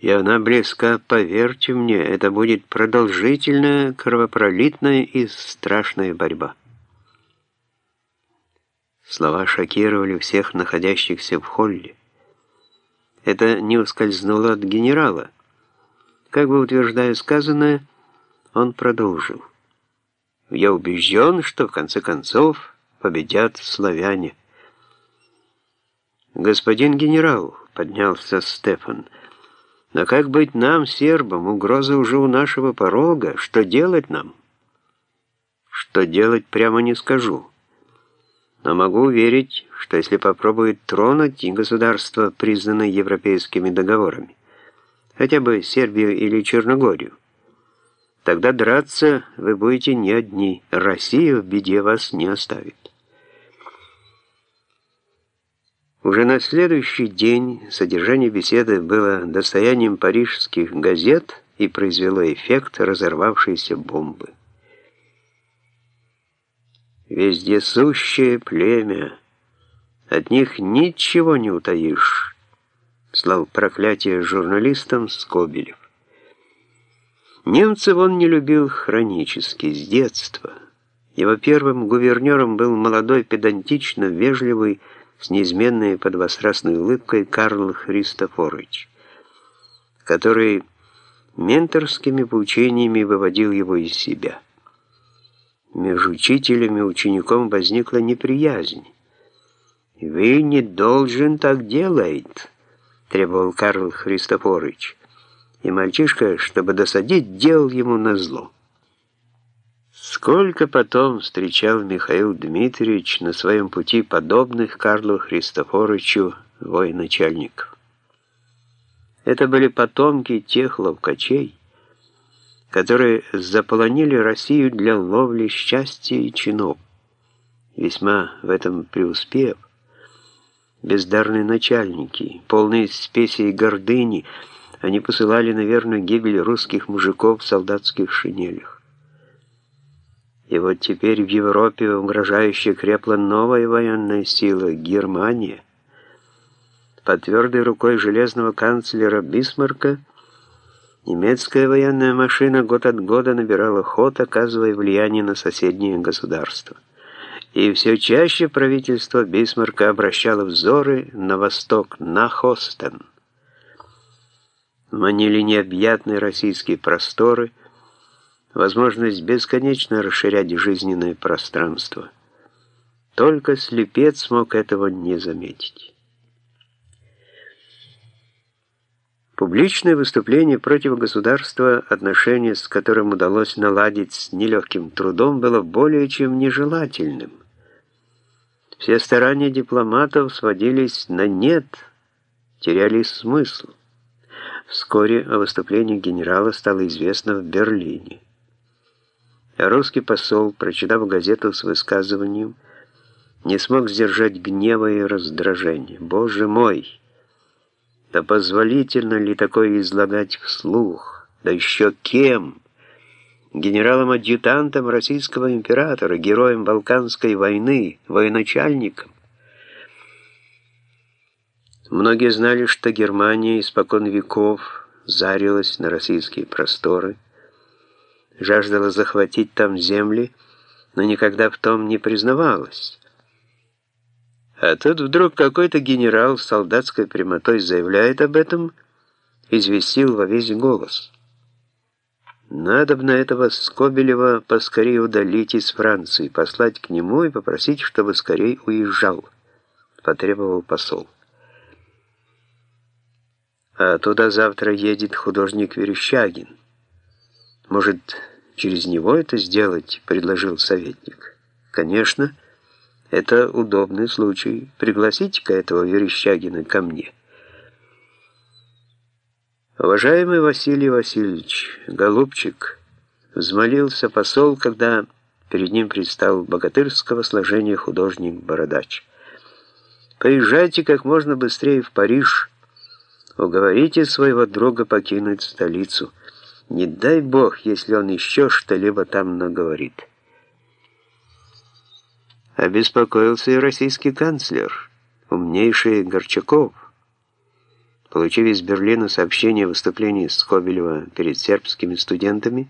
И она близка, поверьте мне, это будет продолжительная, кровопролитная и страшная борьба. Слова шокировали всех находящихся в холле. Это не ускользнуло от генерала. Как бы утверждая сказанное, он продолжил. «Я убежден, что в конце концов победят славяне». «Господин генерал», — поднялся Стефан, — «но как быть нам, сербам? Угроза уже у нашего порога. Что делать нам?» «Что делать, прямо не скажу». Но могу уверить, что если попробует тронуть государство, признанное европейскими договорами, хотя бы Сербию или Черногорию, тогда драться вы будете не одни, Россия в беде вас не оставит. Уже на следующий день содержание беседы было достоянием парижских газет и произвело эффект разорвавшейся бомбы. Вездесущее племя, от них ничего не утаишь, слал проклятие журналистам Скобелев. Немцев он не любил хронически, с детства. Его первым гувернером был молодой, педантично вежливый, с неизменной подвострастной улыбкой Карл Христофорович, который менторскими поучениями выводил его из себя. Между учителем и учеником возникла неприязнь. «Вы не должен так делать», — требовал Карл Христофорович. И мальчишка, чтобы досадить, делал ему назло. Сколько потом встречал Михаил Дмитриевич на своем пути подобных Карлу Христофоровичу военачальников. Это были потомки тех ловкачей, которые заполонили Россию для ловли счастья и чинов. Весьма в этом преуспев, бездарные начальники, полные спеси и гордыни, они посылали, наверное, гибель русских мужиков в солдатских шинелях. И вот теперь в Европе угрожающе крепла новая военная сила – Германия. Под твердой рукой железного канцлера Бисмарка немецкая военная машина год от года набирала ход, оказывая влияние на соседние государства. И все чаще правительство Бисмарка обращало взоры на восток, на Хостен. Манили необъятные российские просторы – возможность бесконечно расширять жизненное пространство. Только слепец мог этого не заметить. Публичное выступление против государства, отношения с которым удалось наладить с нелегким трудом, было более чем нежелательным. Все старания дипломатов сводились на «нет», теряли смысл. Вскоре о выступлении генерала стало известно в Берлине. Русский посол, прочитав газету с высказыванием, не смог сдержать гнева и раздражения. «Боже мой! Да позволительно ли такое излагать вслух? Да еще кем? Генералом-адъютантом российского императора, героем Балканской войны, военачальником?» Многие знали, что Германия испокон веков зарилась на российские просторы, жаждала захватить там земли, но никогда в том не признавалась. А тут вдруг какой-то генерал с солдатской прямотой заявляет об этом, известил во весь голос. Надо бы на этого Скобелева поскорее удалить из Франции, послать к нему и попросить, чтобы скорее уезжал, потребовал посол. А туда завтра едет художник Верещагин. Может, через него это сделать?» — предложил советник. «Конечно, это удобный случай. Пригласите-ка этого Верещагина ко мне». «Уважаемый Василий Васильевич, голубчик», — взмолился посол, когда перед ним предстал богатырского сложения художник-бородач. «Поезжайте как можно быстрее в Париж, уговорите своего друга покинуть столицу». Не дай бог, если он еще что-либо там наговорит. Обеспокоился и российский канцлер, умнейший Горчаков. Получив из Берлина сообщение о выступлении Скобелева перед сербскими студентами,